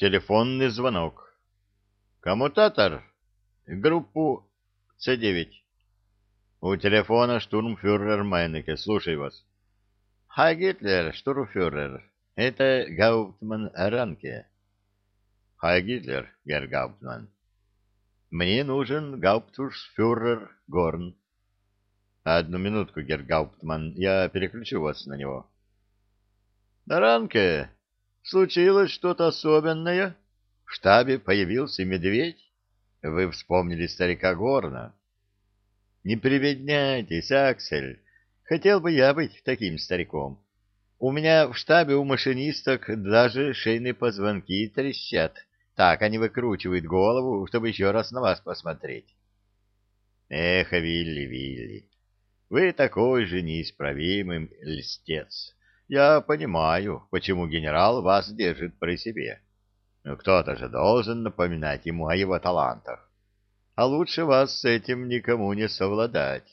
Телефонный звонок. Коммутатор. Группу С9. У телефона штурмфюрер Майнеке. Слушаю вас. Хайль Гитлер, штурмфюрер. Это Гауптман Ранке. Хайль Гитлер, Герр Гауптман. Мне нужен Гауптфюрер Горн. Одну минутку, Герр Гауптман, я переключу вас на него. Ранке, случилось что-то особенное? В штабе появился медведь? Вы вспомнили старика Горна? Не прибедняйтесь, Аксель. Хотел бы я быть таким стариком. У меня в штабе у машинисток даже шейные позвонки трещат. Так они выкручивают голову, чтобы еще раз на вас посмотреть. Эх, Вилли, Вилли, вы такой же неисправимый льстец. Я понимаю, почему генерал вас держит при себе. Кто-то же должен напоминать ему о его талантах. А лучше вас с этим никому не совладать.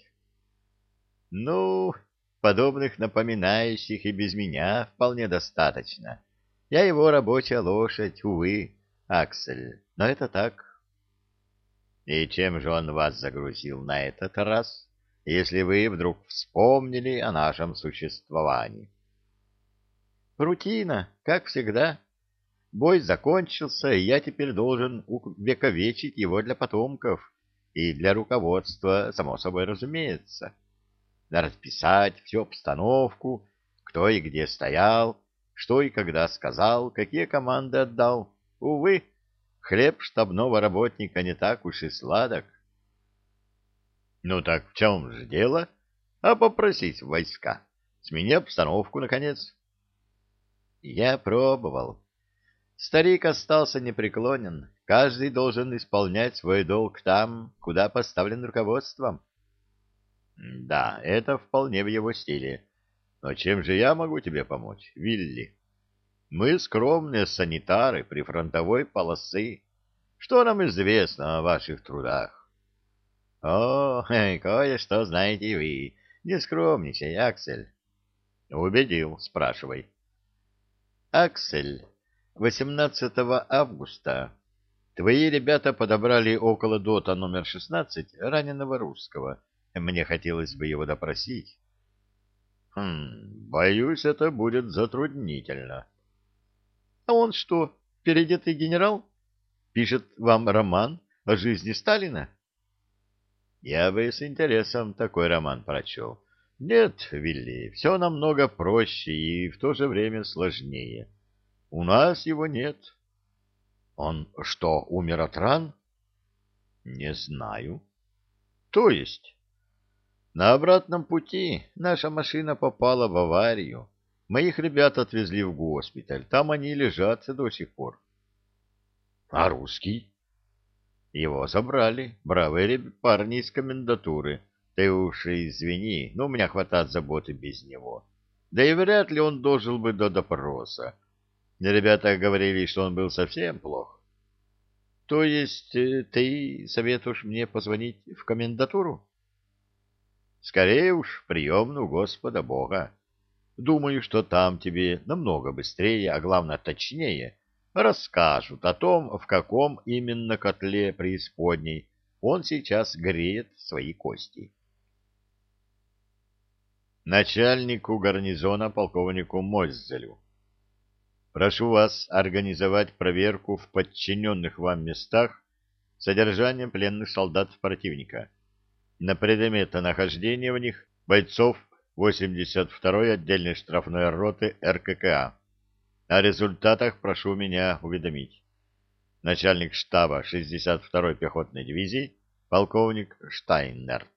Ну, подобных напоминающих и без меня вполне достаточно. Я его рабочая лошадь, увы, Аксель, но это так. И чем же он вас загрузил на этот раз, если вы вдруг вспомнили о нашем существовании? Рутина, как всегда. Бой закончился, и я теперь должен увековечить его для потомков и для руководства, само собой разумеется. Расписать всю обстановку, кто и где стоял, что и когда сказал, какие команды отдал. Увы, хлеб штабного работника не так уж и сладок. Ну так в чем же дело? А попросить войска. Смени обстановку, наконец. Я пробовал. Старик остался непреклонен. Каждый должен исполнять свой долг там, куда поставлен руководством. Да, это вполне в его стиле. Но чем же я могу тебе помочь, Вилли? Мы скромные санитары прифронтовой полосы. Что нам известно о ваших трудах? О, кое-что знаете вы. Не скромничай, Аксель. Убедил, спрашивай. Аксель, 18 августа твои ребята подобрали около дота номер 16 раненого русского. Мне хотелось бы его допросить. Хм, боюсь, это будет затруднительно. А он что, переодетый генерал? Пишет вам роман о жизни Сталина? Я бы с интересом такой роман прочел. Нет, Вилли, все намного проще и в то же время сложнее. У нас его нет. Он что, умер от ран? Не знаю. То есть? На обратном пути наша машина попала в аварию. Моих ребят отвезли в госпиталь. Там они лежат до сих пор. А русский? Его забрали. Бравые парни из комендатуры. Ты уж извини, но у меня хватает заботы без него. Да и вряд ли он дожил бы до допроса. Ребята говорили, что он был совсем плох. То есть э, ты советуешь мне позвонить в комендатуру? Скорее уж приемную Господа Бога. Думаю, что там тебе намного быстрее, а главное точнее, расскажут о том, в каком именно котле преисподней он сейчас греет свои кости. Начальнику гарнизона полковнику Моззелю Прошу вас организовать проверку в подчиненных вам местах содержания пленных солдат противника на предмет нахождения в них бойцов 82-й отдельной штрафной роты РККА. О результатах прошу меня уведомить. Начальник штаба 62-й пехотной дивизии полковник Штайнерт.